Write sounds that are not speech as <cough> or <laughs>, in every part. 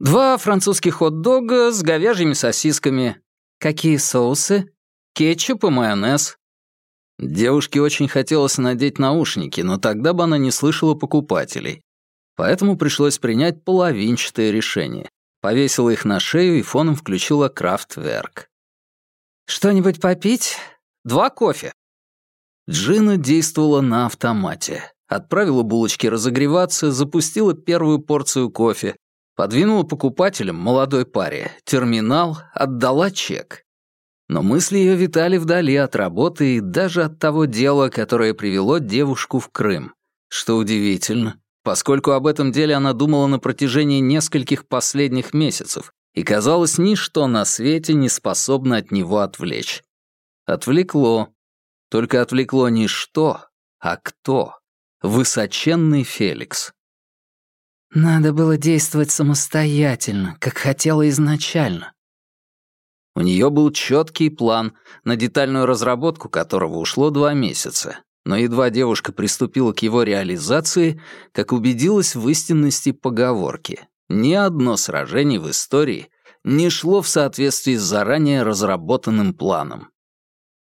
Два французских хот-дога с говяжьими сосисками. Какие соусы? Кетчуп и майонез. Девушке очень хотелось надеть наушники, но тогда бы она не слышала покупателей. Поэтому пришлось принять половинчатое решение. Повесила их на шею и фоном включила Крафтверк. «Что-нибудь попить? Два кофе». Джина действовала на автомате. Отправила булочки разогреваться, запустила первую порцию кофе, подвинула покупателям, молодой паре, терминал, отдала чек. Но мысли ее витали вдали от работы и даже от того дела, которое привело девушку в Крым. Что удивительно, поскольку об этом деле она думала на протяжении нескольких последних месяцев, и, казалось, ничто на свете не способно от него отвлечь. Отвлекло. Только отвлекло не что, а кто. Высоченный Феликс. Надо было действовать самостоятельно, как хотела изначально. У нее был четкий план, на детальную разработку которого ушло два месяца. Но едва девушка приступила к его реализации, как убедилась в истинности поговорки. Ни одно сражение в истории не шло в соответствии с заранее разработанным планом.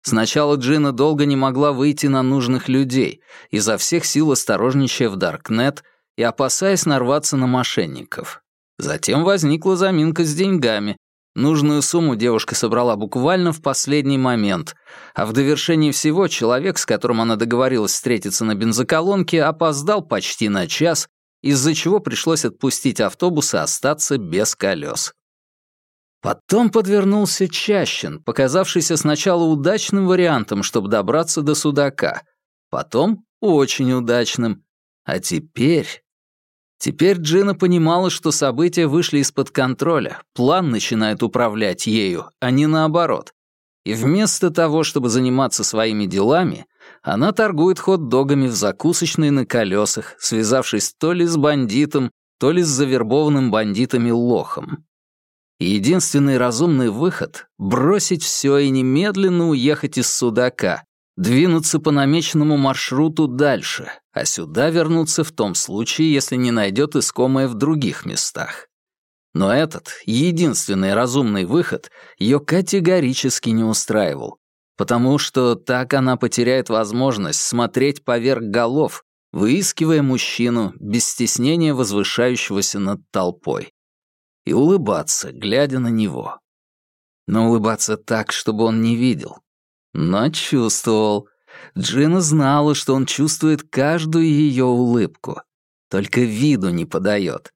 Сначала Джина долго не могла выйти на нужных людей, изо всех сил осторожничая в Даркнет и опасаясь нарваться на мошенников. Затем возникла заминка с деньгами, Нужную сумму девушка собрала буквально в последний момент, а в довершении всего человек, с которым она договорилась встретиться на бензоколонке, опоздал почти на час, из-за чего пришлось отпустить автобус и остаться без колес. Потом подвернулся Чащин, показавшийся сначала удачным вариантом, чтобы добраться до Судака, потом очень удачным, а теперь Теперь Джина понимала, что события вышли из-под контроля, план начинает управлять ею, а не наоборот. И вместо того, чтобы заниматься своими делами, она торгует хот-догами в закусочной на колесах, связавшись то ли с бандитом, то ли с завербованным бандитами лохом. Единственный разумный выход — бросить все и немедленно уехать из Судака, двинуться по намеченному маршруту дальше, а сюда вернуться в том случае, если не найдет искомое в других местах. Но этот, единственный разумный выход, ее категорически не устраивал, потому что так она потеряет возможность смотреть поверх голов, выискивая мужчину без стеснения возвышающегося над толпой, и улыбаться, глядя на него. Но улыбаться так, чтобы он не видел, но чувствовал. Джина знала, что он чувствует каждую ее улыбку. Только виду не подает.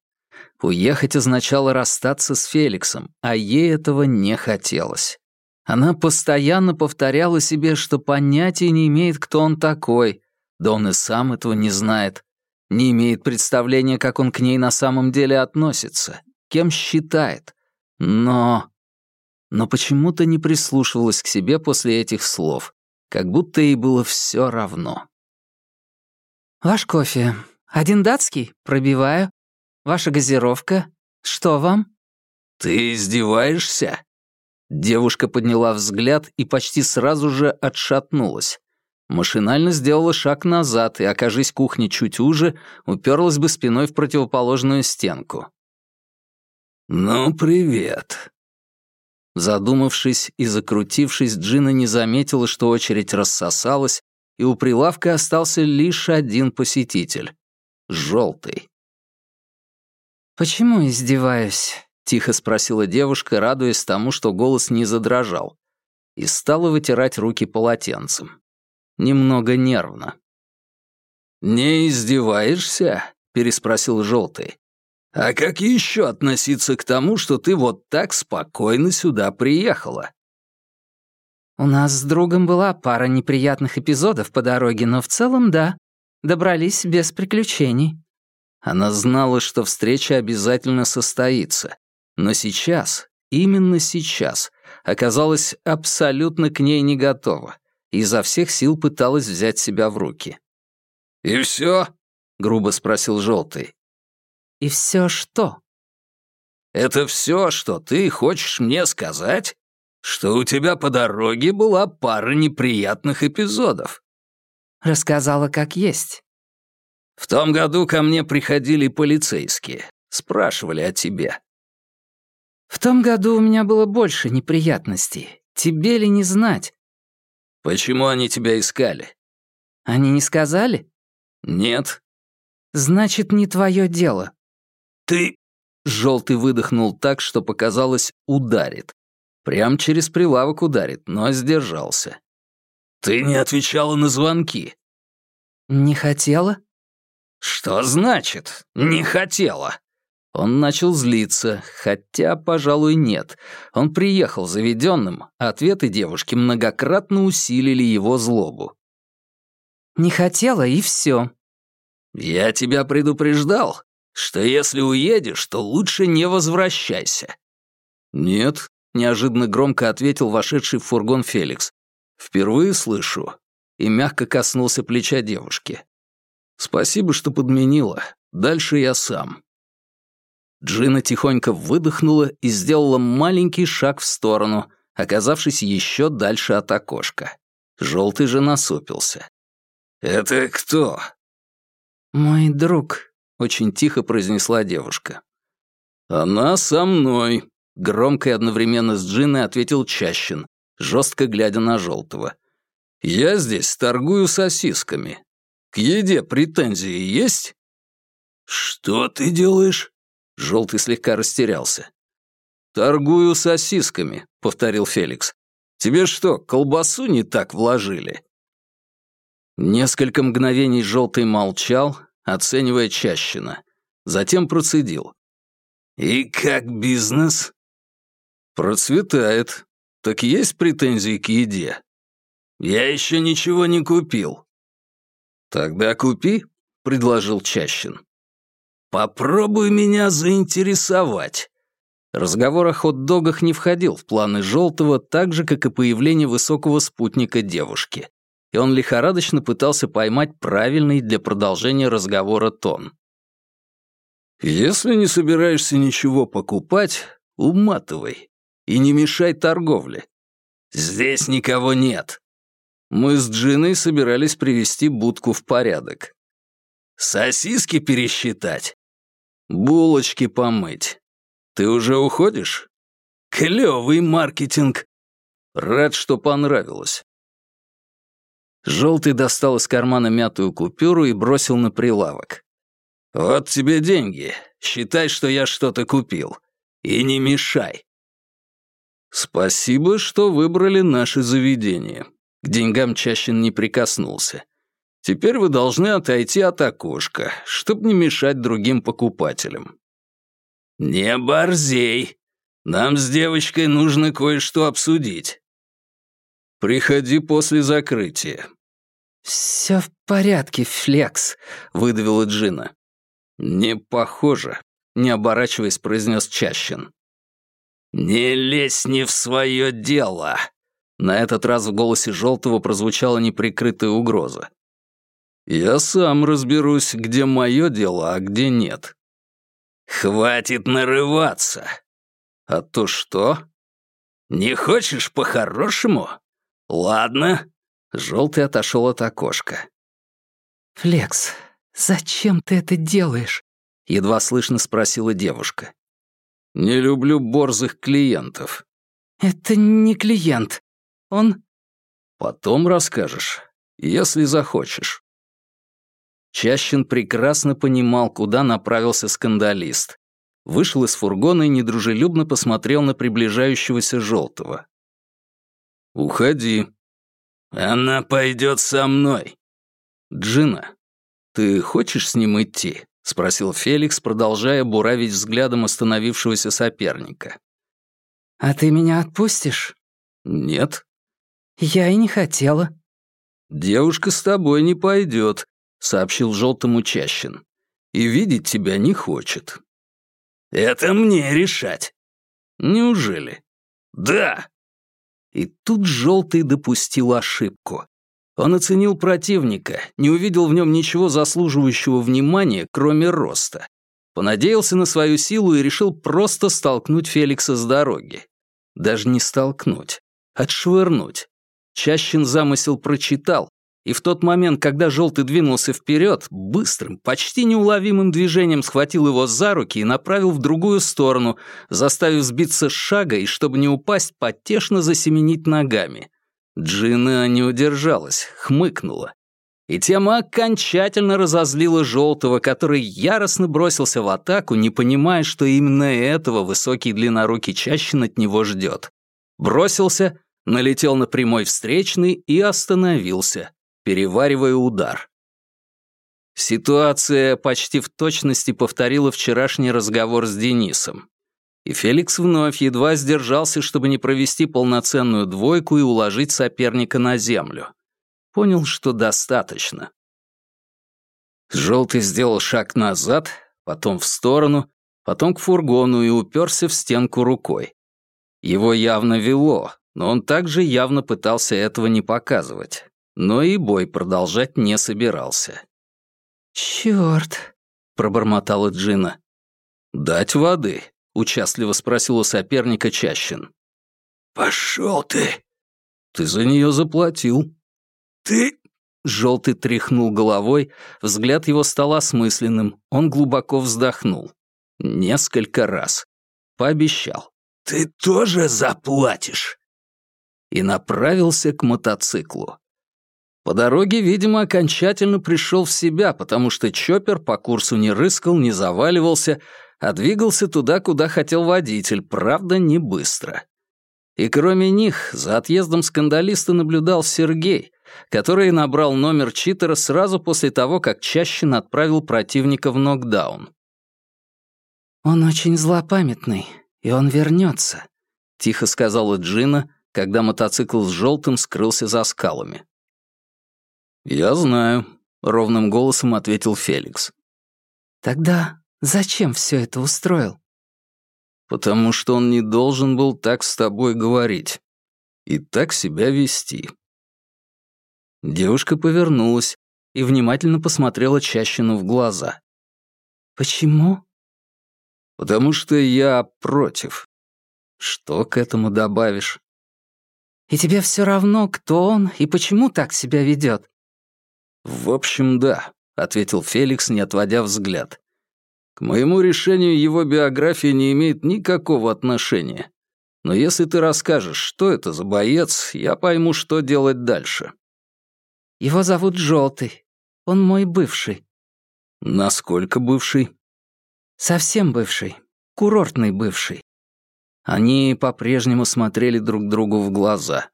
Уехать означало расстаться с Феликсом, а ей этого не хотелось. Она постоянно повторяла себе, что понятия не имеет, кто он такой, да он и сам этого не знает. Не имеет представления, как он к ней на самом деле относится, кем считает. Но но почему-то не прислушивалась к себе после этих слов, как будто ей было все равно. «Ваш кофе. Один датский? Пробиваю. Ваша газировка. Что вам?» «Ты издеваешься?» Девушка подняла взгляд и почти сразу же отшатнулась. Машинально сделала шаг назад и, окажись кухня чуть уже, уперлась бы спиной в противоположную стенку. «Ну, привет. Задумавшись и закрутившись, Джина не заметила, что очередь рассосалась, и у прилавка остался лишь один посетитель — желтый. «Почему издеваюсь?» — тихо спросила девушка, радуясь тому, что голос не задрожал, и стала вытирать руки полотенцем. Немного нервно. «Не издеваешься?» — переспросил желтый. А как еще относиться к тому, что ты вот так спокойно сюда приехала? У нас с другом была пара неприятных эпизодов по дороге, но в целом да. Добрались без приключений. Она знала, что встреча обязательно состоится. Но сейчас, именно сейчас, оказалась абсолютно к ней не готова и изо всех сил пыталась взять себя в руки. «И все?» — грубо спросил Желтый. И все что? Это все, что ты хочешь мне сказать? Что у тебя по дороге была пара неприятных эпизодов? Рассказала как есть. В том году ко мне приходили полицейские, спрашивали о тебе. «В том году у меня было больше неприятностей. Тебе ли не знать?» «Почему они тебя искали?» «Они не сказали?» «Нет». «Значит, не твое дело». «Ты...» Желтый выдохнул так, что показалось, ударит. Прям через прилавок ударит, но сдержался. «Ты не отвечала на звонки». «Не хотела?» «Что значит «не хотела»?» Он начал злиться, хотя, пожалуй, нет. Он приехал заведенным, а ответы девушки многократно усилили его злобу. «Не хотела, и все». «Я тебя предупреждал, что если уедешь, то лучше не возвращайся». «Нет», — неожиданно громко ответил вошедший в фургон Феликс. «Впервые слышу». И мягко коснулся плеча девушки. «Спасибо, что подменила. Дальше я сам». Джина тихонько выдохнула и сделала маленький шаг в сторону, оказавшись еще дальше от окошка. Желтый же насупился. «Это кто?» «Мой друг», — очень тихо произнесла девушка. «Она со мной», — громко и одновременно с Джиной ответил Чащин, жестко глядя на Желтого. «Я здесь торгую сосисками. К еде претензии есть?» «Что ты делаешь?» Желтый слегка растерялся. «Торгую сосисками», — повторил Феликс. «Тебе что, колбасу не так вложили?» Несколько мгновений Желтый молчал, оценивая Чащина. Затем процедил. «И как бизнес?» «Процветает. Так есть претензии к еде?» «Я еще ничего не купил». «Тогда купи», — предложил Чащин. «Попробуй меня заинтересовать». Разговор о хот-догах не входил в планы Желтого, так же, как и появление высокого спутника девушки. И он лихорадочно пытался поймать правильный для продолжения разговора тон. «Если не собираешься ничего покупать, уматывай и не мешай торговле. Здесь никого нет. Мы с Джиной собирались привести будку в порядок. Сосиски пересчитать? Булочки помыть. Ты уже уходишь? Клёвый маркетинг. Рад, что понравилось. Желтый достал из кармана мятую купюру и бросил на прилавок. «Вот тебе деньги. Считай, что я что-то купил. И не мешай». «Спасибо, что выбрали наше заведение». К деньгам Чащин не прикоснулся. Теперь вы должны отойти от окошка, чтобы не мешать другим покупателям». «Не борзей. Нам с девочкой нужно кое-что обсудить». «Приходи после закрытия». «Все в порядке, Флекс», — выдавила Джина. «Не похоже», — не оборачиваясь, произнес Чащин. «Не лезь не в свое дело!» На этот раз в голосе Желтого прозвучала неприкрытая угроза. Я сам разберусь, где мое дело, а где нет. Хватит нарываться. А то что? Не хочешь по-хорошему? Ладно. Желтый отошел от окошка. Флекс, зачем ты это делаешь? Едва слышно спросила девушка. Не люблю борзых клиентов. Это не клиент. Он... Потом расскажешь, если захочешь. Чащин прекрасно понимал, куда направился скандалист. Вышел из фургона и недружелюбно посмотрел на приближающегося желтого. «Уходи. Она пойдет со мной». «Джина, ты хочешь с ним идти?» — спросил Феликс, продолжая буравить взглядом остановившегося соперника. «А ты меня отпустишь?» «Нет». «Я и не хотела». «Девушка с тобой не пойдет сообщил желтому Чащин. «И видеть тебя не хочет». «Это мне решать». «Неужели?» «Да». И тут желтый допустил ошибку. Он оценил противника, не увидел в нем ничего заслуживающего внимания, кроме роста. Понадеялся на свою силу и решил просто столкнуть Феликса с дороги. Даже не столкнуть, отшвырнуть. Чащин замысел прочитал и в тот момент, когда желтый двинулся вперед, быстрым, почти неуловимым движением схватил его за руки и направил в другую сторону, заставив сбиться с шага и, чтобы не упасть, потешно засеменить ногами. Джина не удержалась, хмыкнула. И тема окончательно разозлила Желтого, который яростно бросился в атаку, не понимая, что именно этого высокий длиннорукий Чащин от него ждет. Бросился, налетел на прямой встречный и остановился переваривая удар. Ситуация почти в точности повторила вчерашний разговор с Денисом. И Феликс вновь едва сдержался, чтобы не провести полноценную двойку и уложить соперника на землю. Понял, что достаточно. Желтый сделал шаг назад, потом в сторону, потом к фургону и уперся в стенку рукой. Его явно вело, но он также явно пытался этого не показывать но и бой продолжать не собирался. «Чёрт!» — пробормотала Джина. «Дать воды?» — участливо спросил у соперника Чащин. «Пошёл ты!» «Ты за неё заплатил». «Ты...» Желтый тряхнул головой, взгляд его стал осмысленным, он глубоко вздохнул. Несколько раз. Пообещал. «Ты тоже заплатишь!» И направился к мотоциклу. По дороге, видимо, окончательно пришел в себя, потому что Чоппер по курсу не рыскал, не заваливался, а двигался туда, куда хотел водитель, правда, не быстро. И кроме них, за отъездом скандалиста наблюдал Сергей, который набрал номер читера сразу после того, как Чащин отправил противника в нокдаун. «Он очень злопамятный, и он вернется», — тихо сказала Джина, когда мотоцикл с желтым скрылся за скалами. «Я знаю», — ровным голосом ответил Феликс. «Тогда зачем все это устроил?» «Потому что он не должен был так с тобой говорить и так себя вести». Девушка повернулась и внимательно посмотрела Чащину в глаза. «Почему?» «Потому что я против. Что к этому добавишь?» «И тебе все равно, кто он и почему так себя ведет?» «В общем, да», — ответил Феликс, не отводя взгляд. «К моему решению его биография не имеет никакого отношения. Но если ты расскажешь, что это за боец, я пойму, что делать дальше». «Его зовут Желтый. Он мой бывший». «Насколько бывший?» «Совсем бывший. Курортный бывший». Они по-прежнему смотрели друг другу в глаза.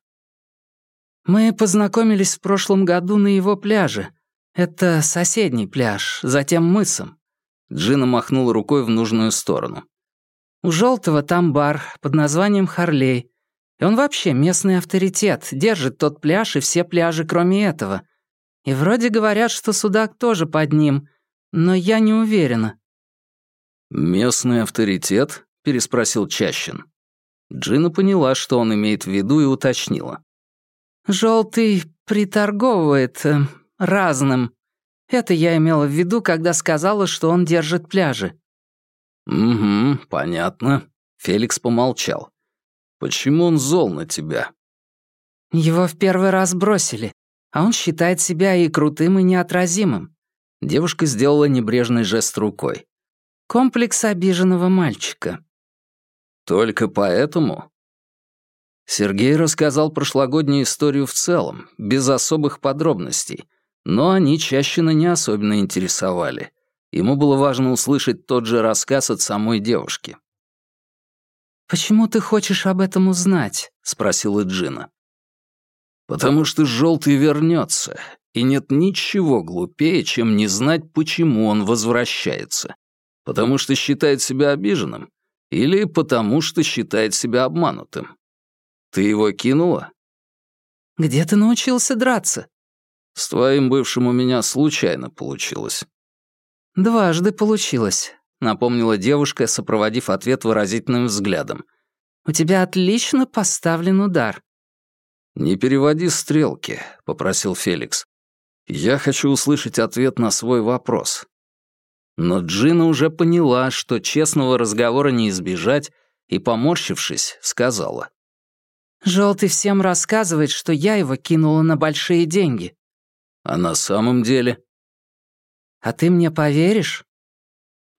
Мы познакомились в прошлом году на его пляже. Это соседний пляж, затем мысом. Джина махнула рукой в нужную сторону. У Желтого там бар под названием Харлей. И он вообще местный авторитет, держит тот пляж и все пляжи, кроме этого. И вроде говорят, что судак тоже под ним, но я не уверена. «Местный авторитет?» — переспросил Чащин. Джина поняла, что он имеет в виду, и уточнила. Желтый приторговывает э, разным. Это я имела в виду, когда сказала, что он держит пляжи». «Угу, понятно». Феликс помолчал. «Почему он зол на тебя?» «Его в первый раз бросили, а он считает себя и крутым, и неотразимым». Девушка сделала небрежный жест рукой. «Комплекс обиженного мальчика». «Только поэтому?» Сергей рассказал прошлогоднюю историю в целом, без особых подробностей, но они Чащина не особенно интересовали. Ему было важно услышать тот же рассказ от самой девушки. «Почему ты хочешь об этом узнать?» — спросила Джина. «Потому что желтый вернется, и нет ничего глупее, чем не знать, почему он возвращается. Потому что считает себя обиженным или потому что считает себя обманутым. Ты его кинула? Где ты научился драться? С твоим бывшим у меня случайно получилось. Дважды получилось, напомнила девушка, сопроводив ответ выразительным взглядом. У тебя отлично поставлен удар. Не переводи стрелки, попросил Феликс. Я хочу услышать ответ на свой вопрос. Но Джина уже поняла, что честного разговора не избежать, и, поморщившись, сказала. Желтый всем рассказывает, что я его кинула на большие деньги. А на самом деле? А ты мне поверишь?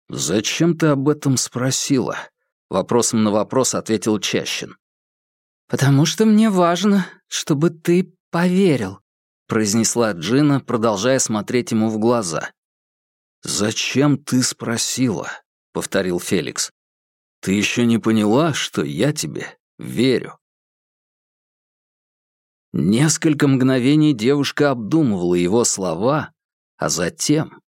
Зачем ты об этом спросила? Вопросом на вопрос ответил Чащин. Потому что мне важно, чтобы ты поверил, произнесла Джина, продолжая смотреть ему в глаза. «Зачем ты спросила?» — повторил Феликс. «Ты еще не поняла, что я тебе верю». Несколько мгновений девушка обдумывала его слова, а затем...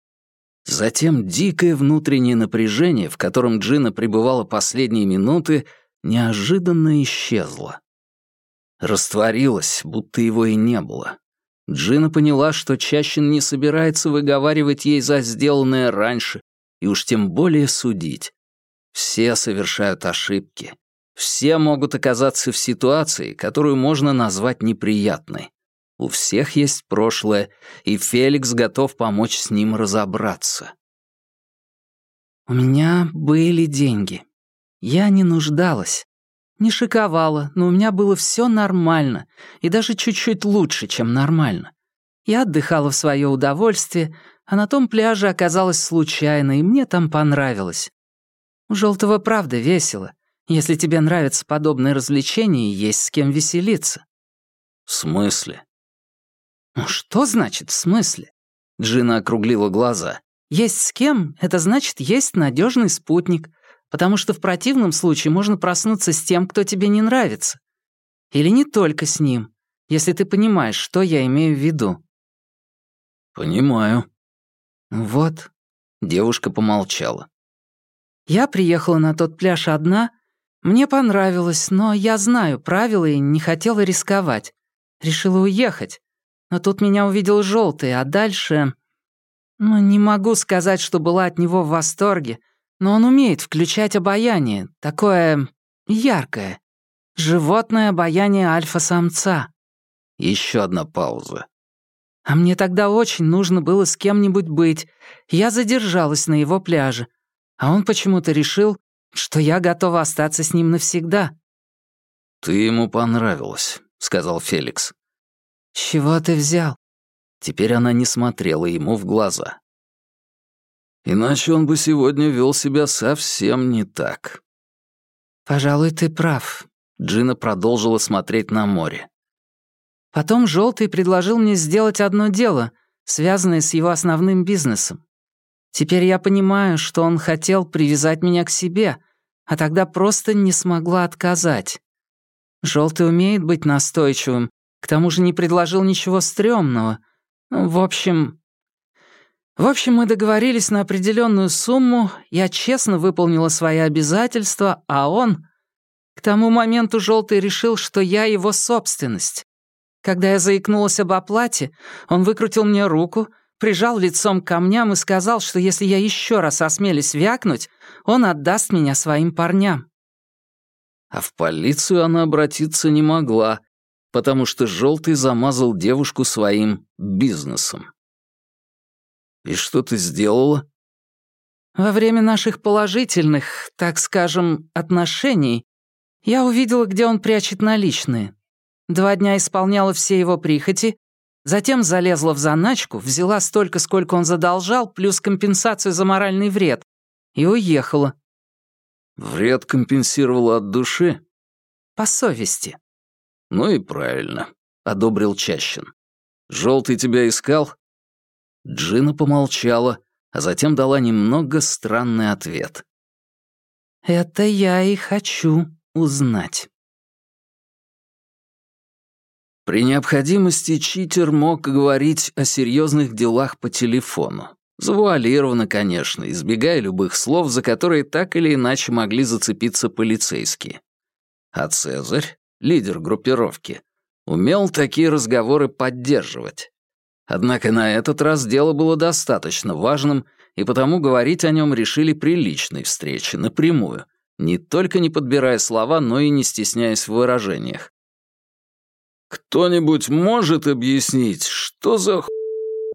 Затем дикое внутреннее напряжение, в котором Джина пребывала последние минуты, неожиданно исчезло. Растворилось, будто его и не было. Джина поняла, что Чащин не собирается выговаривать ей за сделанное раньше, и уж тем более судить. Все совершают ошибки. Все могут оказаться в ситуации, которую можно назвать неприятной. У всех есть прошлое, и Феликс готов помочь с ним разобраться. «У меня были деньги. Я не нуждалась. Не шиковала, но у меня было все нормально, и даже чуть-чуть лучше, чем нормально. Я отдыхала в свое удовольствие, а на том пляже оказалось случайно, и мне там понравилось. У желтого правда весело. Если тебе нравятся подобные развлечения, есть с кем веселиться». «В смысле?» «Ну что значит «в смысле»?» Джина округлила глаза. «Есть с кем — это значит, есть надежный спутник, потому что в противном случае можно проснуться с тем, кто тебе не нравится. Или не только с ним, если ты понимаешь, что я имею в виду». «Понимаю». «Вот». Девушка помолчала. «Я приехала на тот пляж одна, мне понравилось, но я знаю правила и не хотела рисковать. Решила уехать. Но тут меня увидел желтый, а дальше... Ну, не могу сказать, что была от него в восторге, но он умеет включать обаяние, такое яркое. Животное обаяние альфа-самца. Еще одна пауза. А мне тогда очень нужно было с кем-нибудь быть. Я задержалась на его пляже. А он почему-то решил, что я готова остаться с ним навсегда». «Ты ему понравилась», — сказал Феликс. чего ты взял?» Теперь она не смотрела ему в глаза. Иначе он бы сегодня вел себя совсем не так. «Пожалуй, ты прав», — Джина продолжила смотреть на море. «Потом Желтый предложил мне сделать одно дело, связанное с его основным бизнесом. Теперь я понимаю, что он хотел привязать меня к себе, а тогда просто не смогла отказать. Желтый умеет быть настойчивым, к тому же не предложил ничего стрёмного. Ну, в общем... В общем, мы договорились на определенную сумму, я честно выполнила свои обязательства, а он... К тому моменту Желтый решил, что я его собственность. Когда я заикнулась об оплате, он выкрутил мне руку — прижал лицом к камням и сказал, что если я еще раз осмелюсь вякнуть, он отдаст меня своим парням. А в полицию она обратиться не могла, потому что Желтый замазал девушку своим бизнесом. «И что ты сделала?» «Во время наших положительных, так скажем, отношений я увидела, где он прячет наличные. Два дня исполняла все его прихоти, Затем залезла в заначку, взяла столько, сколько он задолжал, плюс компенсацию за моральный вред, и уехала. Вред компенсировала от души? По совести. Ну и правильно, одобрил Чащин. Желтый тебя искал? Джина помолчала, а затем дала немного странный ответ. Это я и хочу узнать. При необходимости читер мог говорить о серьезных делах по телефону. Завуалированно, конечно, избегая любых слов, за которые так или иначе могли зацепиться полицейские. А Цезарь, лидер группировки, умел такие разговоры поддерживать. Однако на этот раз дело было достаточно важным, и потому говорить о нем решили при личной встрече, напрямую, не только не подбирая слова, но и не стесняясь в выражениях. «Кто-нибудь может объяснить, что за х...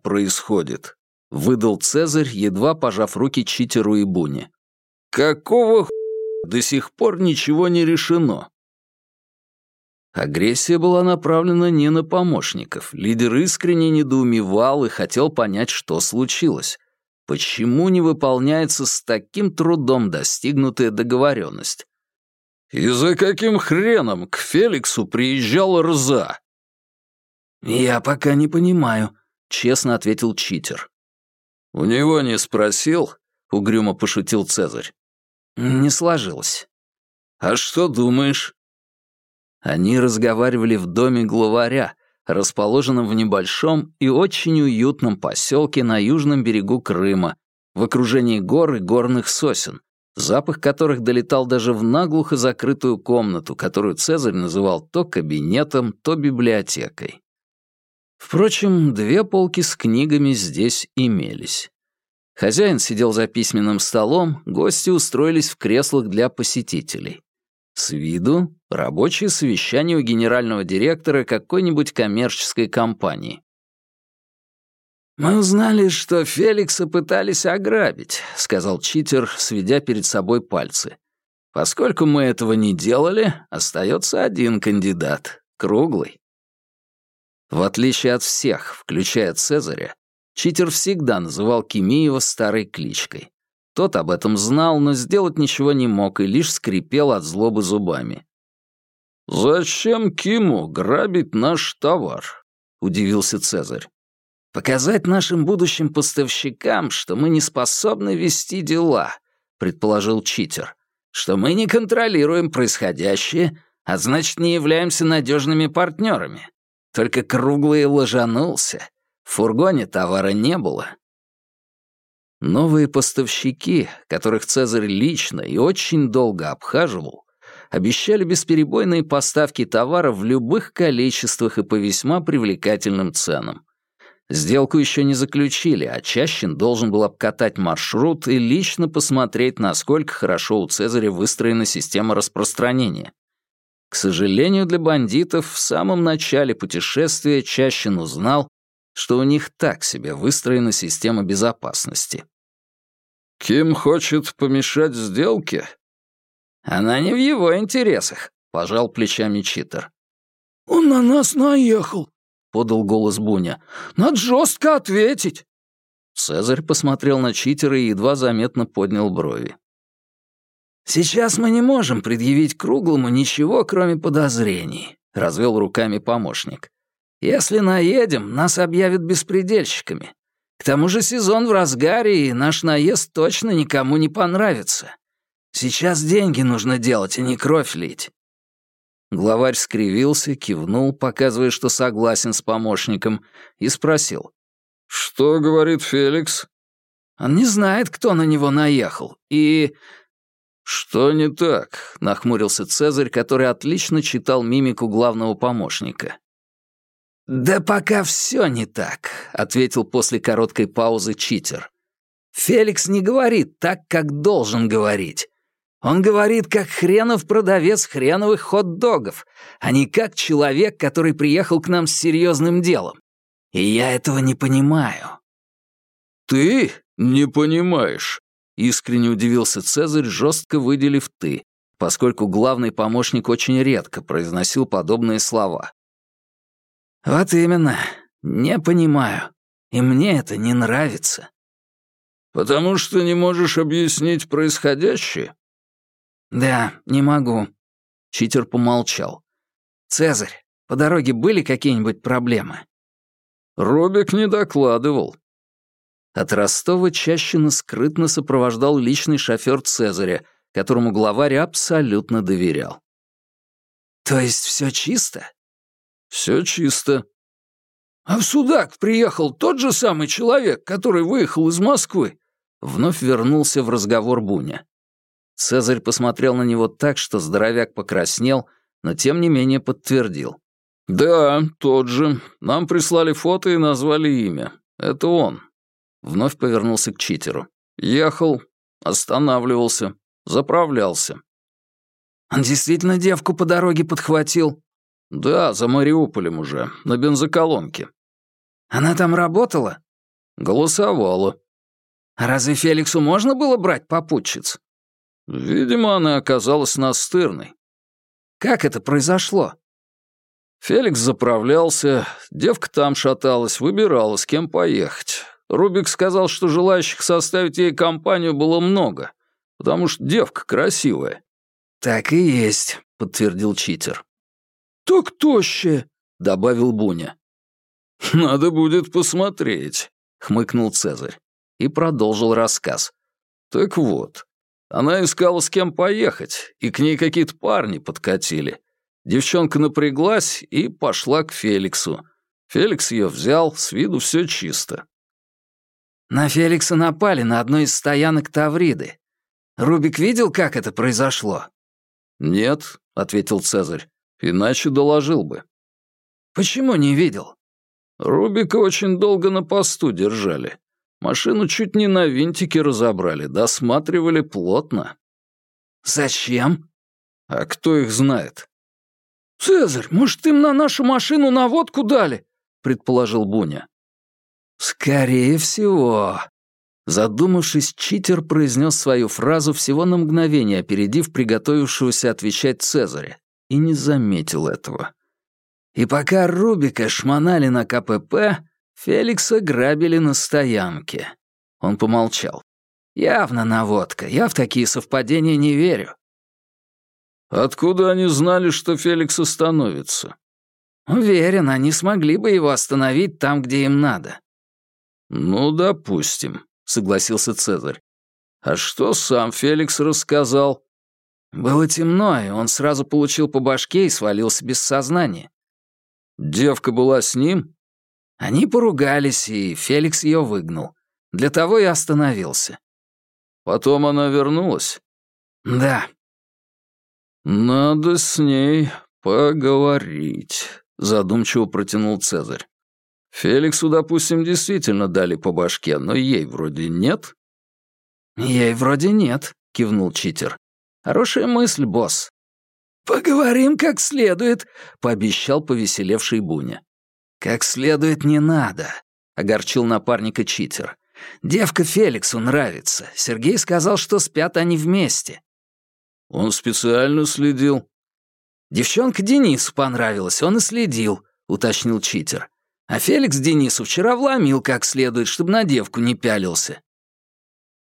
происходит?» — выдал Цезарь, едва пожав руки читеру и Буне. «Какого х... до сих пор ничего не решено?» Агрессия была направлена не на помощников. Лидер искренне недоумевал и хотел понять, что случилось. Почему не выполняется с таким трудом достигнутая договоренность? «И за каким хреном к Феликсу приезжал Рза?» «Я пока не понимаю», — честно ответил читер. «У него не спросил?» — угрюмо пошутил Цезарь. «Не сложилось». «А что думаешь?» Они разговаривали в доме главаря, расположенном в небольшом и очень уютном поселке на южном берегу Крыма, в окружении гор и горных сосен, запах которых долетал даже в наглухо закрытую комнату, которую Цезарь называл то кабинетом, то библиотекой. Впрочем, две полки с книгами здесь имелись. Хозяин сидел за письменным столом, гости устроились в креслах для посетителей. С виду рабочее совещание у генерального директора какой-нибудь коммерческой компании. «Мы узнали, что Феликса пытались ограбить», — сказал читер, сведя перед собой пальцы. «Поскольку мы этого не делали, остается один кандидат — круглый». В отличие от всех, включая Цезаря, читер всегда называл Кимиева старой кличкой. Тот об этом знал, но сделать ничего не мог и лишь скрипел от злобы зубами. «Зачем Киму грабить наш товар?» — удивился Цезарь. «Показать нашим будущим поставщикам, что мы не способны вести дела», — предположил читер, «что мы не контролируем происходящее, а значит, не являемся надежными партнерами. Только круглый ложанулся. В фургоне товара не было». Новые поставщики, которых Цезарь лично и очень долго обхаживал, обещали бесперебойные поставки товара в любых количествах и по весьма привлекательным ценам. Сделку еще не заключили, а Чащин должен был обкатать маршрут и лично посмотреть, насколько хорошо у Цезаря выстроена система распространения. К сожалению для бандитов, в самом начале путешествия Чащин узнал, что у них так себе выстроена система безопасности. «Ким хочет помешать сделке?» «Она не в его интересах», — пожал плечами читер. «Он на нас наехал», — подал голос Буня. «Надо жестко ответить». Цезарь посмотрел на читера и едва заметно поднял брови. «Сейчас мы не можем предъявить Круглому ничего, кроме подозрений», — развел руками помощник. «Если наедем, нас объявят беспредельщиками. К тому же сезон в разгаре, и наш наезд точно никому не понравится. Сейчас деньги нужно делать, а не кровь лить. Главарь скривился, кивнул, показывая, что согласен с помощником, и спросил. «Что говорит Феликс?» «Он не знает, кто на него наехал, и...» «Что не так?» — нахмурился Цезарь, который отлично читал мимику главного помощника. «Да пока все не так», — ответил после короткой паузы читер. «Феликс не говорит так, как должен говорить. Он говорит, как хренов продавец хреновых хот-догов, а не как человек, который приехал к нам с серьезным делом. И я этого не понимаю». «Ты не понимаешь», — искренне удивился Цезарь, жестко выделив «ты», поскольку главный помощник очень редко произносил подобные слова. «Вот именно, не понимаю. И мне это не нравится». «Потому что не можешь объяснить происходящее?» «Да, не могу». Читер помолчал. «Цезарь, по дороге были какие-нибудь проблемы?» «Робик не докладывал». От Ростова Чащина скрытно сопровождал личный шофер Цезаря, которому главарь абсолютно доверял. «То есть все чисто?» «Все чисто». «А в Судак приехал тот же самый человек, который выехал из Москвы?» Вновь вернулся в разговор Буня. Цезарь посмотрел на него так, что здоровяк покраснел, но тем не менее подтвердил. «Да, тот же. Нам прислали фото и назвали имя. Это он». Вновь повернулся к читеру. «Ехал, останавливался, заправлялся». «Он действительно девку по дороге подхватил?» «Да, за Мариуполем уже, на бензоколонке». «Она там работала?» «Голосовала». «А разве Феликсу можно было брать попутчиц?» Видимо, она оказалась настырной. Как это произошло? Феликс заправлялся, девка там шаталась, выбирала, с кем поехать. Рубик сказал, что желающих составить ей компанию было много, потому что девка красивая. «Так и есть», — подтвердил читер. «Так тощая», — добавил Буня. «Надо будет посмотреть», — хмыкнул Цезарь и продолжил рассказ. «Так вот, она искала с кем поехать, и к ней какие-то парни подкатили. Девчонка напряглась и пошла к Феликсу. Феликс ее взял, с виду все чисто. На Феликса напали на одной из стоянок Тавриды. Рубик видел, как это произошло? «Нет», — ответил Цезарь, — «иначе доложил бы». «Почему не видел?» Рубика очень долго на посту держали. Машину чуть не на винтике разобрали, досматривали плотно. «Зачем?» «А кто их знает?» «Цезарь, может, им на нашу машину наводку дали?» — предположил Буня. «Скорее всего». Задумавшись, читер произнес свою фразу всего на мгновение, опередив приготовившегося отвечать Цезаря, и не заметил этого. И пока Рубика шмонали на КПП, Феликса грабили на стоянке. Он помолчал. «Явно наводка. Я в такие совпадения не верю». «Откуда они знали, что Феликс остановится?» «Уверен, они смогли бы его остановить там, где им надо». «Ну, допустим», — согласился Цезарь. «А что сам Феликс рассказал?» «Было темно, и он сразу получил по башке и свалился без сознания». «Девка была с ним?» Они поругались, и Феликс ее выгнал. Для того и остановился. Потом она вернулась? Да. Надо с ней поговорить, задумчиво протянул Цезарь. Феликсу, допустим, действительно дали по башке, но ей вроде нет? Ей вроде нет, кивнул читер. Хорошая мысль, босс. Поговорим как следует, пообещал повеселевший Буня. «Как следует не надо», — огорчил напарника читер. «Девка Феликсу нравится. Сергей сказал, что спят они вместе». «Он специально следил». «Девчонка Денису понравилась, он и следил», — уточнил читер. «А Феликс Денису вчера вломил как следует, чтобы на девку не пялился».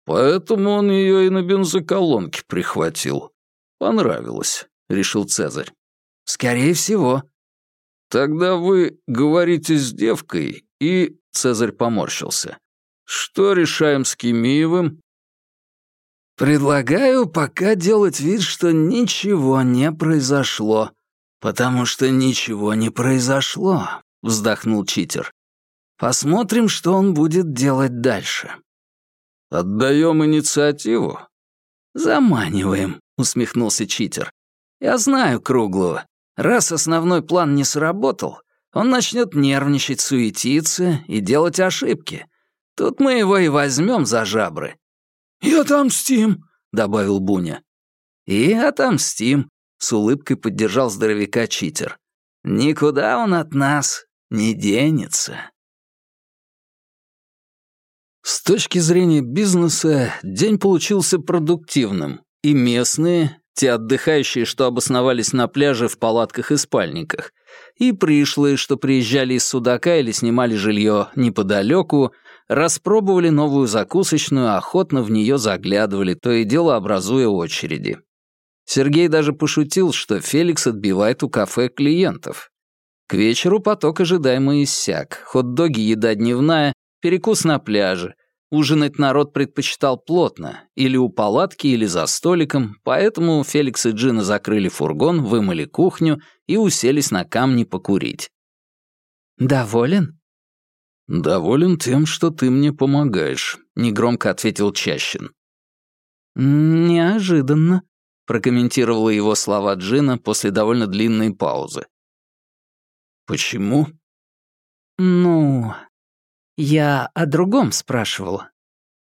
«Поэтому он ее и на бензоколонке прихватил. Понравилось», — решил Цезарь. «Скорее всего», «Тогда вы говорите с девкой и...» — Цезарь поморщился. «Что решаем с Кимиевым?» «Предлагаю пока делать вид, что ничего не произошло, потому что ничего не произошло», — вздохнул читер. «Посмотрим, что он будет делать дальше». «Отдаем инициативу?» «Заманиваем», — усмехнулся читер. «Я знаю Круглого. Раз основной план не сработал, он начнет нервничать, суетиться и делать ошибки. Тут мы его и возьмем за жабры». «И отомстим», — добавил Буня. «И отомстим», — с улыбкой поддержал здоровяка читер. «Никуда он от нас не денется». С точки зрения бизнеса, день получился продуктивным, и местные, те отдыхающие, что обосновались на пляже в палатках и спальниках, и пришлые, что приезжали из Судака или снимали жилье неподалеку, распробовали новую закусочную, охотно в нее заглядывали, то и дело образуя очереди. Сергей даже пошутил, что Феликс отбивает у кафе клиентов. К вечеру поток ожидаемо иссяк. Хот-доги, еда дневная, перекус на пляже, Ужинать народ предпочитал плотно, или у палатки, или за столиком, поэтому Феликс и Джина закрыли фургон, вымыли кухню и уселись на камни покурить. «Доволен?» «Доволен тем, что ты мне помогаешь», — негромко ответил Чащин. «Неожиданно», — прокомментировала его слова Джина после довольно длинной паузы. «Почему?» «Ну, «Я о другом спрашивала».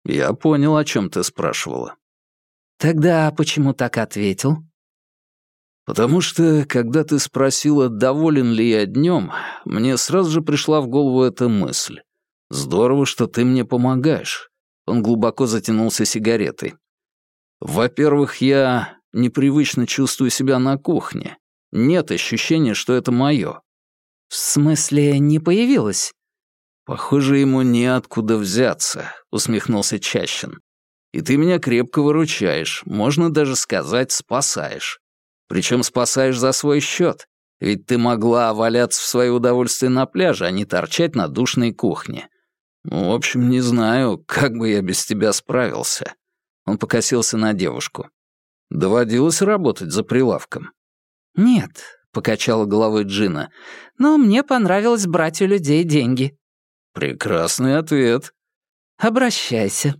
«Я понял, о чем ты спрашивала». «Тогда почему так ответил?» «Потому что, когда ты спросила, доволен ли я днем, мне сразу же пришла в голову эта мысль. Здорово, что ты мне помогаешь». Он глубоко затянулся сигаретой. «Во-первых, я непривычно чувствую себя на кухне. Нет ощущения, что это мое. «В смысле, не появилась?» «Похоже, ему неоткуда взяться», — усмехнулся Чащин. «И ты меня крепко выручаешь, можно даже сказать, спасаешь. Причем спасаешь за свой счет, ведь ты могла валяться в свое удовольствие на пляже, а не торчать на душной кухне. Ну, в общем, не знаю, как бы я без тебя справился». Он покосился на девушку. «Доводилось работать за прилавком?» «Нет», — покачала головой Джина, «но мне понравилось брать у людей деньги». «Прекрасный ответ». «Обращайся».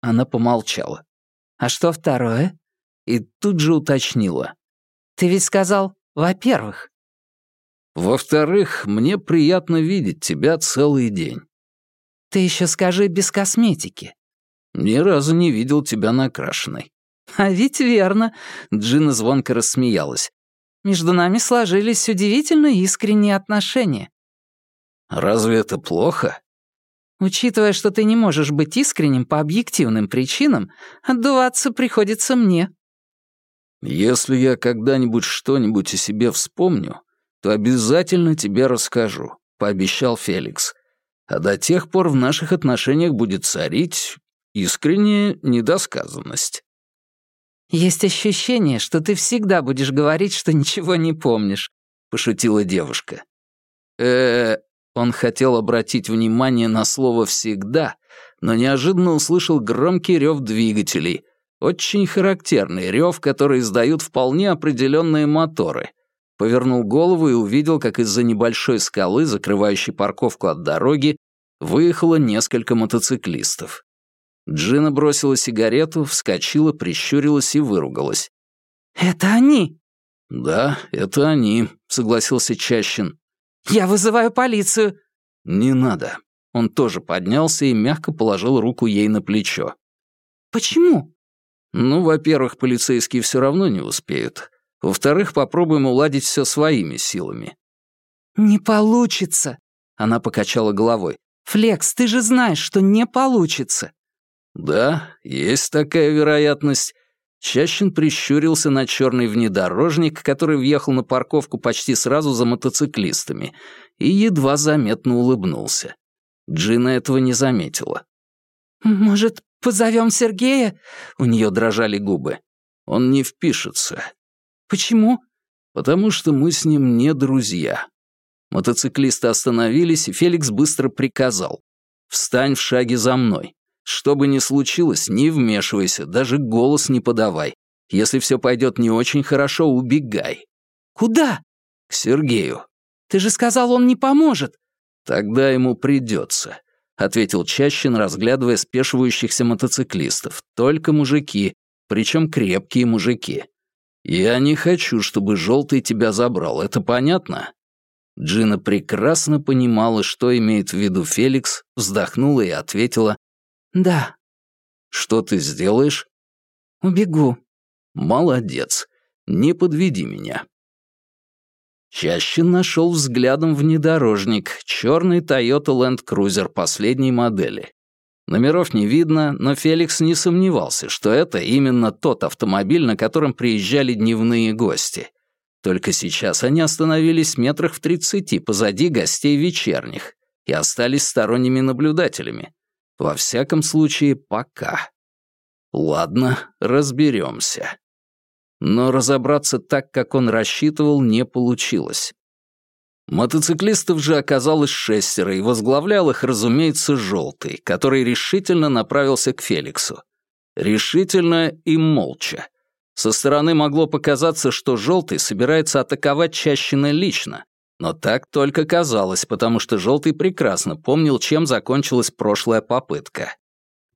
Она помолчала. «А что второе?» И тут же уточнила. «Ты ведь сказал, во-первых». «Во-вторых, мне приятно видеть тебя целый день». «Ты еще скажи без косметики». «Ни разу не видел тебя накрашенной». «А ведь верно», — Джина звонко рассмеялась. «Между нами сложились удивительно искренние отношения». «Разве это плохо?» «Учитывая, что ты не можешь быть искренним по объективным причинам, отдуваться приходится мне». «Если я когда-нибудь что-нибудь о себе вспомню, то обязательно тебе расскажу», — пообещал Феликс. «А до тех пор в наших отношениях будет царить искренняя недосказанность». «Есть ощущение, что ты всегда будешь говорить, что ничего не помнишь», — пошутила девушка. э Он хотел обратить внимание на слово «всегда», но неожиданно услышал громкий рев двигателей. Очень характерный рев, который издают вполне определенные моторы. Повернул голову и увидел, как из-за небольшой скалы, закрывающей парковку от дороги, выехало несколько мотоциклистов. Джина бросила сигарету, вскочила, прищурилась и выругалась. «Это они!» «Да, это они», — согласился Чащин. «Я вызываю полицию!» «Не надо». Он тоже поднялся и мягко положил руку ей на плечо. «Почему?» «Ну, во-первых, полицейские все равно не успеют. Во-вторых, попробуем уладить все своими силами». «Не получится!» Она покачала головой. «Флекс, ты же знаешь, что не получится!» «Да, есть такая вероятность». Чащин прищурился на черный внедорожник, который въехал на парковку почти сразу за мотоциклистами, и едва заметно улыбнулся. Джина этого не заметила. «Может, позовем Сергея?» У нее дрожали губы. «Он не впишется». «Почему?» «Потому что мы с ним не друзья». Мотоциклисты остановились, и Феликс быстро приказал. «Встань в шаге за мной. Что бы ни случилось, не вмешивайся, даже голос не подавай. Если все пойдет не очень хорошо, убегай. Куда? К Сергею. Ты же сказал, он не поможет. Тогда ему придется, ответил Чащин, разглядывая спешивающихся мотоциклистов. Только мужики, причем крепкие мужики. Я не хочу, чтобы желтый тебя забрал, это понятно? Джина прекрасно понимала, что имеет в виду Феликс, вздохнула и ответила «Да». «Что ты сделаешь?» «Убегу». «Молодец. Не подведи меня». Чаще нашел взглядом внедорожник, черный Toyota Land Cruiser последней модели. Номеров не видно, но Феликс не сомневался, что это именно тот автомобиль, на котором приезжали дневные гости. Только сейчас они остановились метрах в тридцати позади гостей вечерних и остались сторонними наблюдателями. Во всяком случае, пока. Ладно, разберемся. Но разобраться так, как он рассчитывал, не получилось. Мотоциклистов же оказалось шестеро, и возглавлял их, разумеется, Желтый, который решительно направился к Феликсу. Решительно и молча. Со стороны могло показаться, что Желтый собирается атаковать Чащина лично, но так только казалось, потому что Желтый прекрасно помнил, чем закончилась прошлая попытка.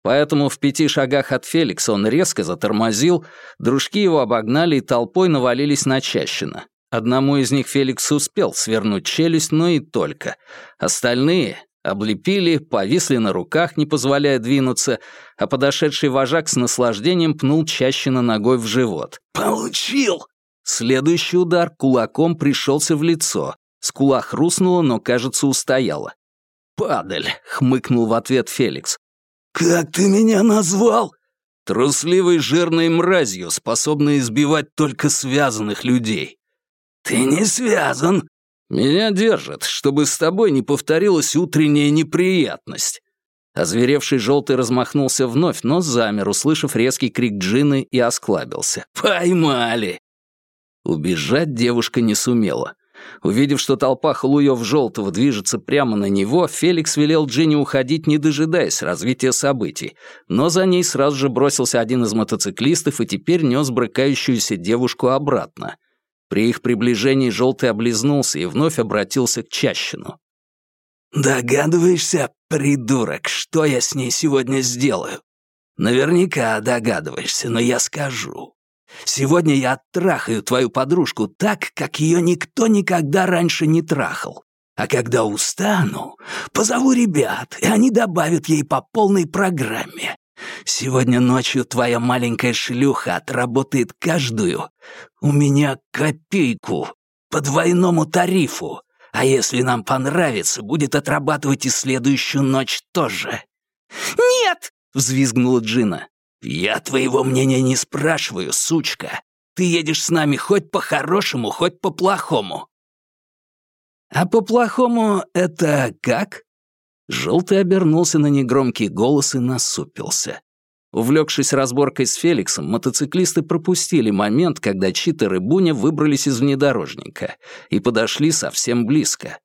Поэтому в пяти шагах от Феликса он резко затормозил, дружки его обогнали и толпой навалились на Чащина. Одному из них Феликс успел свернуть челюсть, но и только. Остальные облепили, повисли на руках, не позволяя двинуться, а подошедший вожак с наслаждением пнул Чащина ногой в живот. «Получил!» Следующий удар кулаком пришелся в лицо, Скула хрустнула, но, кажется, устояла. «Падаль!» — хмыкнул в ответ Феликс. «Как ты меня назвал?» «Трусливой жирной мразью, способной избивать только связанных людей». «Ты не связан». Меня держат, чтобы с тобой не повторилась утренняя неприятность». Озверевший желтый размахнулся вновь, но замер, услышав резкий крик Джины и осклабился. «Поймали!» Убежать девушка не сумела. Увидев, что толпа халуев желтого движется прямо на него, Феликс велел Джинни уходить, не дожидаясь развития событий, но за ней сразу же бросился один из мотоциклистов и теперь нес брыкающуюся девушку обратно. При их приближении желтый облизнулся и вновь обратился к Чащину. «Догадываешься, придурок, что я с ней сегодня сделаю? Наверняка догадываешься, но я скажу. Сегодня я оттрахаю твою подружку так, как ее никто никогда раньше не трахал. А когда устану, позову ребят, и они добавят ей по полной программе. Сегодня ночью твоя маленькая шлюха отработает каждую у меня копейку по двойному тарифу, а если нам понравится, будет отрабатывать и следующую ночь тоже». «Нет!» — взвизгнула Джина. «Я твоего мнения не спрашиваю, сучка. Ты едешь с нами хоть по-хорошему, хоть по-плохому». «А по-плохому это как?» Желтый обернулся на негромкий голос и насупился. Увлекшись разборкой с Феликсом, мотоциклисты пропустили момент, когда Читер и Буня выбрались из внедорожника и подошли совсем близко.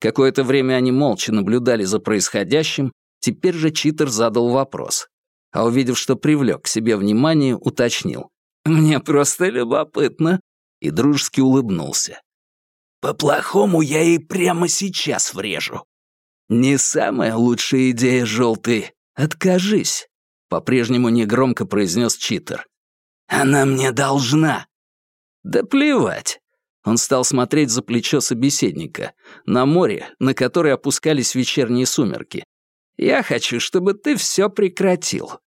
Какое-то время они молча наблюдали за происходящим, теперь же Читер задал вопрос. А увидев, что привлек к себе внимание, уточнил. «Мне просто любопытно», и дружески улыбнулся. «По-плохому я ей прямо сейчас врежу». «Не самая лучшая идея, Желтый. Откажись». По-прежнему негромко произнес читер. «Она мне должна!» «Да плевать!» Он стал смотреть за плечо собеседника, на море, на которое опускались вечерние сумерки. «Я хочу, чтобы ты все прекратил».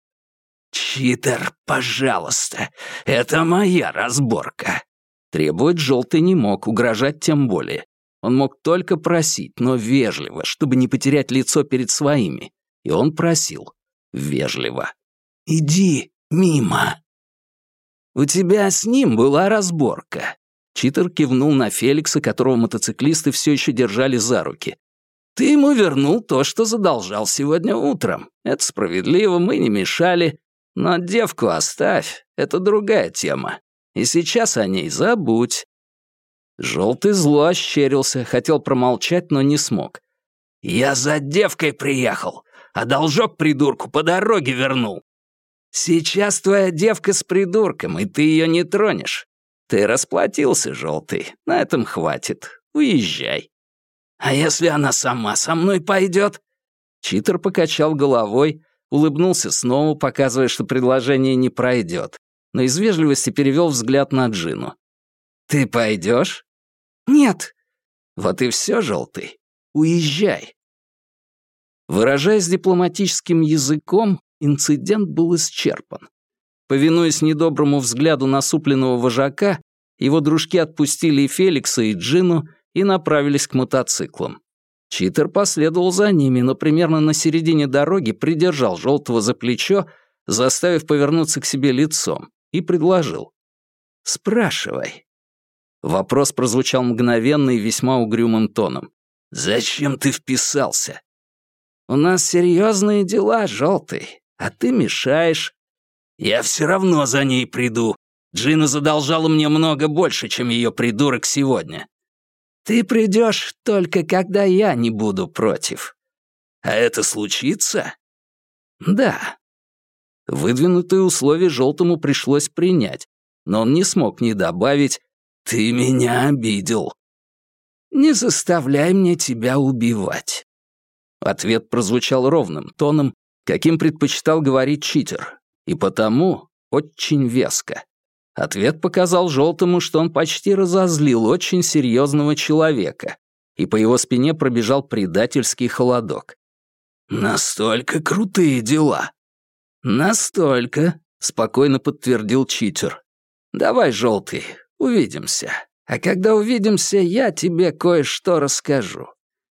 «Читер, пожалуйста, это моя разборка». Требовать желтый не мог, угрожать тем более. Он мог только просить, но вежливо, чтобы не потерять лицо перед своими. И он просил вежливо. «Иди мимо». «У тебя с ним была разборка». Читер кивнул на Феликса, которого мотоциклисты все еще держали за руки. «Ты ему вернул то, что задолжал сегодня утром. Это справедливо, мы не мешали. Но девку оставь, это другая тема. И сейчас о ней забудь». Желтый зло ощерился, хотел промолчать, но не смог. «Я за девкой приехал а должок придурку по дороге вернул. Сейчас твоя девка с придурком, и ты ее не тронешь. Ты расплатился, желтый, на этом хватит. Уезжай. А если она сама со мной пойдет? Читер покачал головой, улыбнулся снова, показывая, что предложение не пройдет, но из вежливости перевел взгляд на Джину. «Ты пойдешь?» «Нет». «Вот и все, желтый. Уезжай. Выражаясь дипломатическим языком, инцидент был исчерпан. Повинуясь недоброму взгляду насупленного вожака, его дружки отпустили и Феликса, и Джину и направились к мотоциклам. Читер последовал за ними, но примерно на середине дороги придержал Желтого за плечо, заставив повернуться к себе лицом, и предложил. «Спрашивай». Вопрос прозвучал мгновенно и весьма угрюмым тоном. «Зачем ты вписался?» У нас серьезные дела, желтый, а ты мешаешь. Я все равно за ней приду. Джина задолжала мне много больше, чем ее придурок сегодня. Ты придешь только когда я не буду против. А это случится? Да. Выдвинутые условия желтому пришлось принять, но он не смог не добавить «Ты меня обидел». «Не заставляй мне тебя убивать. Ответ прозвучал ровным тоном, каким предпочитал говорить читер, и потому очень веско. Ответ показал Желтому, что он почти разозлил очень серьезного человека, и по его спине пробежал предательский холодок. «Настолько крутые дела!» «Настолько», — спокойно подтвердил читер. «Давай, Желтый, увидимся. А когда увидимся, я тебе кое-что расскажу.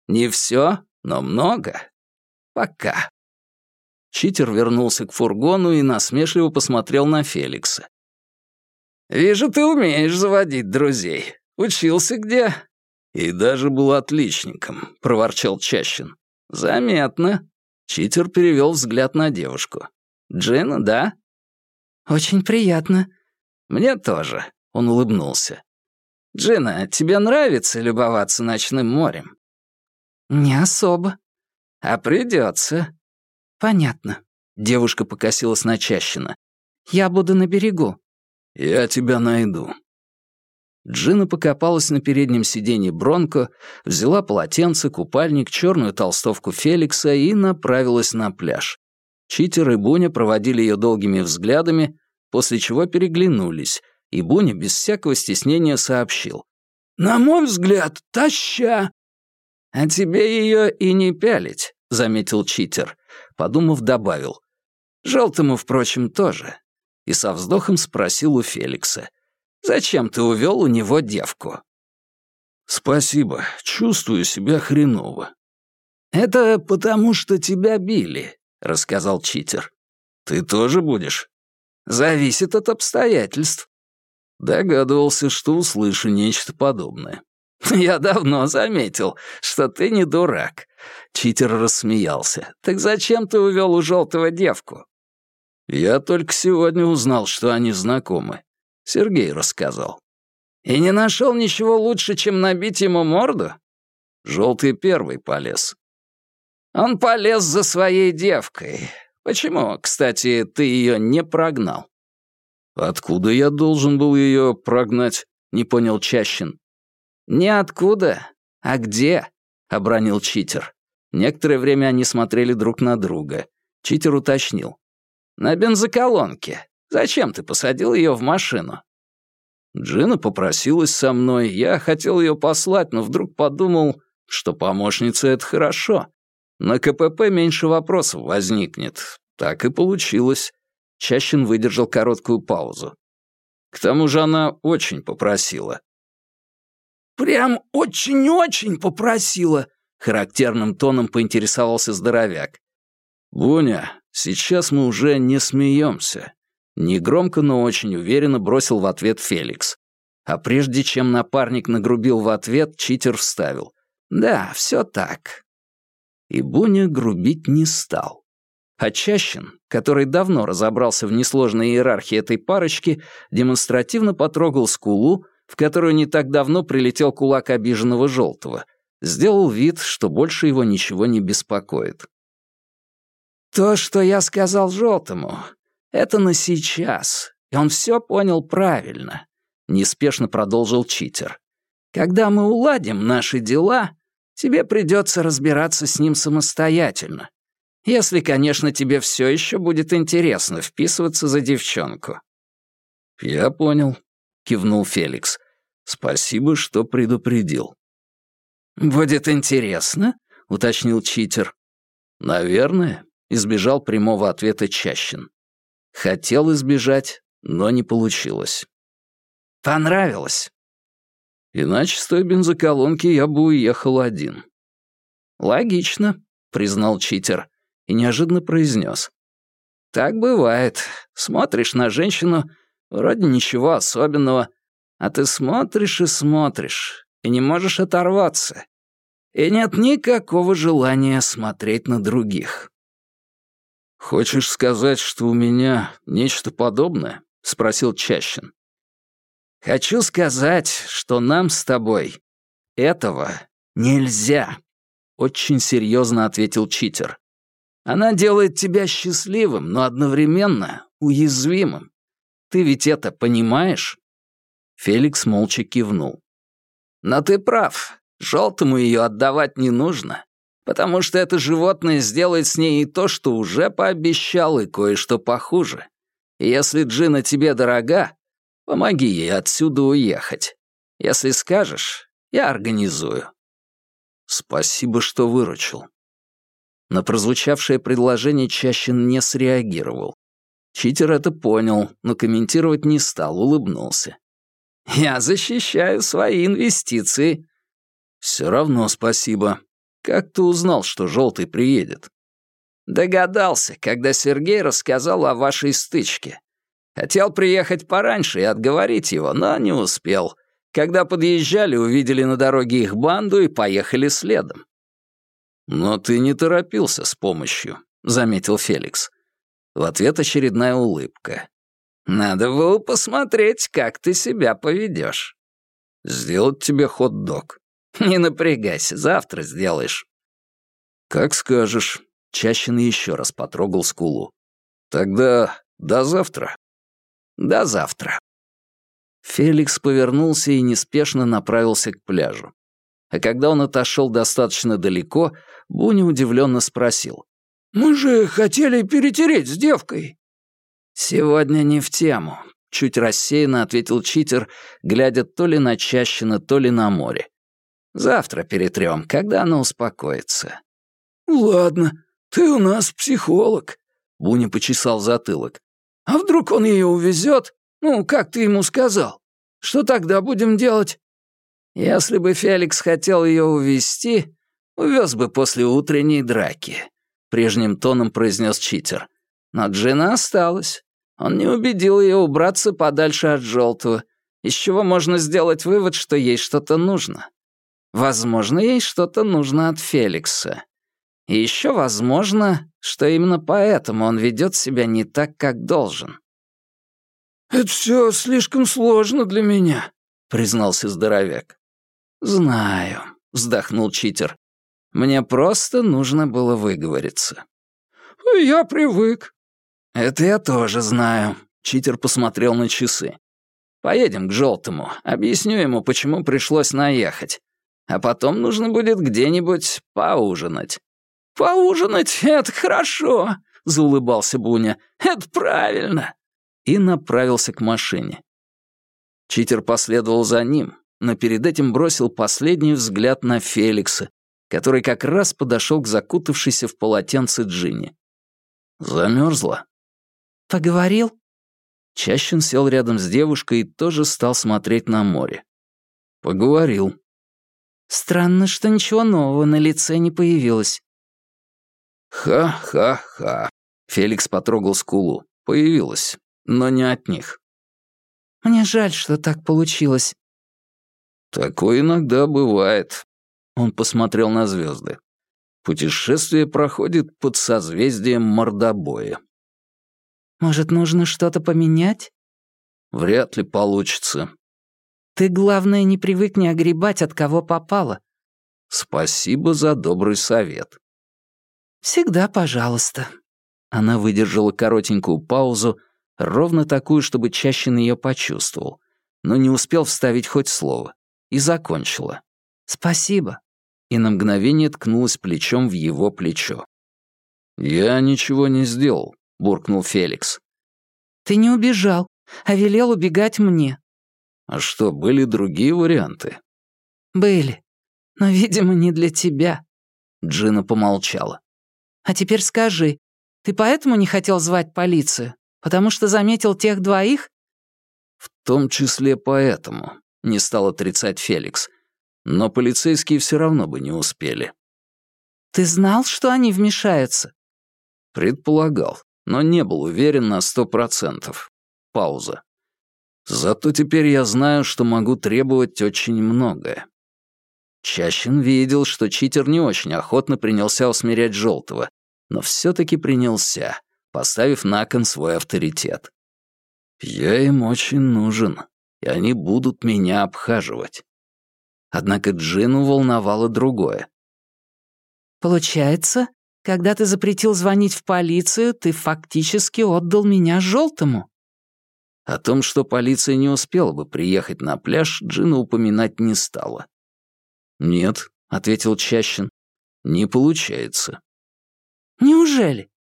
Не все, но много. Пока». Читер вернулся к фургону и насмешливо посмотрел на Феликса. «Вижу, ты умеешь заводить друзей. Учился где?» «И даже был отличником», — проворчал Чащин. «Заметно». Читер перевел взгляд на девушку. «Джина, да?» «Очень приятно». «Мне тоже», — он улыбнулся. «Джина, тебе нравится любоваться ночным морем?» «Не особо». «А придется». «Понятно». Девушка покосилась на Чащина. «Я буду на берегу». «Я тебя найду». Джина покопалась на переднем сиденье Бронко, взяла полотенце, купальник, черную толстовку Феликса и направилась на пляж. Читер и Буня проводили ее долгими взглядами, после чего переглянулись, и Буня без всякого стеснения сообщил. «На мой взгляд, таща!» «А тебе ее и не пялить», — заметил читер. Подумав, добавил. «Желтому, впрочем, тоже». И со вздохом спросил у Феликса. «Зачем ты увел у него девку?» «Спасибо, чувствую себя хреново». «Это потому, что тебя били», — рассказал читер. «Ты тоже будешь?» «Зависит от обстоятельств». Догадывался, что услышу нечто подобное. <laughs> «Я давно заметил, что ты не дурак». Читер рассмеялся. «Так зачем ты увел у желтого девку?» «Я только сегодня узнал, что они знакомы. Сергей рассказал». «И не нашел ничего лучше, чем набить ему морду?» Желтый первый полез. «Он полез за своей девкой. Почему, кстати, ты ее не прогнал?» «Откуда я должен был ее прогнать?» — не понял Чащин. «Не откуда, а где?» — обронил читер. Некоторое время они смотрели друг на друга. Читер уточнил. «На бензоколонке. Зачем ты посадил ее в машину?» Джина попросилась со мной. Я хотел ее послать, но вдруг подумал, что помощница — это хорошо. На КПП меньше вопросов возникнет. Так и получилось. Чащин выдержал короткую паузу. К тому же она очень попросила. «Прям очень-очень попросила», — характерным тоном поинтересовался здоровяк. «Буня, сейчас мы уже не смеемся», — негромко, но очень уверенно бросил в ответ Феликс. А прежде чем напарник нагрубил в ответ, читер вставил. «Да, все так». И Буня грубить не стал. А Чащин, который давно разобрался в несложной иерархии этой парочки, демонстративно потрогал скулу, в которую не так давно прилетел кулак обиженного желтого, сделал вид, что больше его ничего не беспокоит. «То, что я сказал желтому, это на сейчас, и он все понял правильно», — неспешно продолжил читер. «Когда мы уладим наши дела, тебе придется разбираться с ним самостоятельно. Если, конечно, тебе все еще будет интересно вписываться за девчонку». «Я понял», — кивнул Феликс. «Спасибо, что предупредил». «Будет интересно?» — уточнил читер. «Наверное», — избежал прямого ответа Чащин. Хотел избежать, но не получилось. «Понравилось?» Иначе с той бензоколонки я бы уехал один. «Логично», — признал читер и неожиданно произнес. «Так бывает. Смотришь на женщину, Вроде ничего особенного. А ты смотришь и смотришь, и не можешь оторваться. И нет никакого желания смотреть на других. «Хочешь сказать, что у меня нечто подобное?» — спросил Чащин. «Хочу сказать, что нам с тобой этого нельзя», — очень серьезно ответил читер. «Она делает тебя счастливым, но одновременно уязвимым. Ты ведь это понимаешь?» Феликс молча кивнул. «Но ты прав. Желтому ее отдавать не нужно, потому что это животное сделает с ней и то, что уже пообещал, и кое-что похуже. И если Джина тебе дорога, помоги ей отсюда уехать. Если скажешь, я организую». «Спасибо, что выручил». На прозвучавшее предложение Чащин не среагировал. Читер это понял, но комментировать не стал, улыбнулся. «Я защищаю свои инвестиции». «Все равно спасибо. Как ты узнал, что Желтый приедет?» «Догадался, когда Сергей рассказал о вашей стычке. Хотел приехать пораньше и отговорить его, но не успел. Когда подъезжали, увидели на дороге их банду и поехали следом. «Но ты не торопился с помощью», — заметил Феликс. В ответ очередная улыбка. «Надо было посмотреть, как ты себя поведешь. «Сделать тебе хот-дог». «Не напрягайся, завтра сделаешь». «Как скажешь». Чащин еще раз потрогал скулу. «Тогда до завтра». «До завтра». Феликс повернулся и неспешно направился к пляжу. А когда он отошел достаточно далеко, Буня удивленно спросил. «Мы же хотели перетереть с девкой». «Сегодня не в тему», — чуть рассеянно ответил читер, глядя то ли на Чащина, то ли на море. «Завтра перетрем, когда она успокоится». «Ладно, ты у нас психолог», — Буня почесал затылок. «А вдруг он ее увезет? Ну, как ты ему сказал? Что тогда будем делать?» «Если бы Феликс хотел ее увезти, увез бы после утренней драки», — прежним тоном произнес читер. «Но Джина осталась. Он не убедил ее убраться подальше от желтого, из чего можно сделать вывод, что ей что-то нужно. Возможно, ей что-то нужно от Феликса. И еще возможно, что именно поэтому он ведет себя не так, как должен. «Это все слишком сложно для меня», — признался здоровяк. «Знаю», — вздохнул читер. «Мне просто нужно было выговориться». «Я привык», «Это я тоже знаю», — читер посмотрел на часы. «Поедем к желтому, объясню ему, почему пришлось наехать. А потом нужно будет где-нибудь поужинать». «Поужинать — это хорошо», — заулыбался Буня. «Это правильно». И направился к машине. Читер последовал за ним, но перед этим бросил последний взгляд на Феликса, который как раз подошел к закутавшейся в полотенце Джинни. Замерзла. «Поговорил?» Чащин сел рядом с девушкой и тоже стал смотреть на море. Поговорил. Странно, что ничего нового на лице не появилось. Ха-ха-ха. Феликс потрогал скулу. Появилось, но не от них. Мне жаль, что так получилось. Такое иногда бывает. Он посмотрел на звезды. Путешествие проходит под созвездием мордобоя. Может, нужно что-то поменять? Вряд ли получится. Ты, главное, не привыкни огребать, от кого попало. Спасибо за добрый совет. Всегда пожалуйста. Она выдержала коротенькую паузу, ровно такую, чтобы Чащин ее почувствовал, но не успел вставить хоть слово, и закончила. «Спасибо». И на мгновение ткнулась плечом в его плечо. «Я ничего не сделал буркнул Феликс. «Ты не убежал, а велел убегать мне». «А что, были другие варианты?» «Были, но, видимо, не для тебя». Джина помолчала. «А теперь скажи, ты поэтому не хотел звать полицию? Потому что заметил тех двоих?» «В том числе поэтому», — не стал отрицать Феликс. «Но полицейские все равно бы не успели». «Ты знал, что они вмешаются?» «Предполагал но не был уверен на сто процентов. Пауза. Зато теперь я знаю, что могу требовать очень многое. Чащин видел, что читер не очень охотно принялся усмирять Желтого, но все-таки принялся, поставив на кон свой авторитет. Я им очень нужен, и они будут меня обхаживать. Однако Джину волновало другое. «Получается, когда ты запретил звонить в полицию, ты фактически отдал меня желтому. О том, что полиция не успела бы приехать на пляж, Джина упоминать не стала. «Нет», — ответил Чащин, — «не получается». «Неужели?»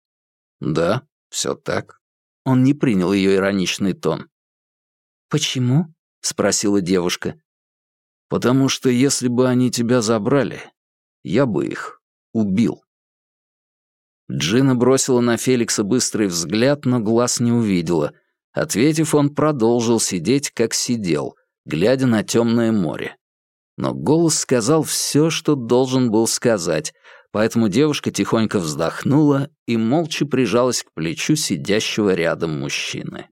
«Да, все так». Он не принял ее ироничный тон. «Почему?» — спросила девушка. «Потому что если бы они тебя забрали, я бы их убил». Джина бросила на Феликса быстрый взгляд, но глаз не увидела. Ответив, он продолжил сидеть, как сидел, глядя на темное море. Но голос сказал все, что должен был сказать, поэтому девушка тихонько вздохнула и молча прижалась к плечу сидящего рядом мужчины.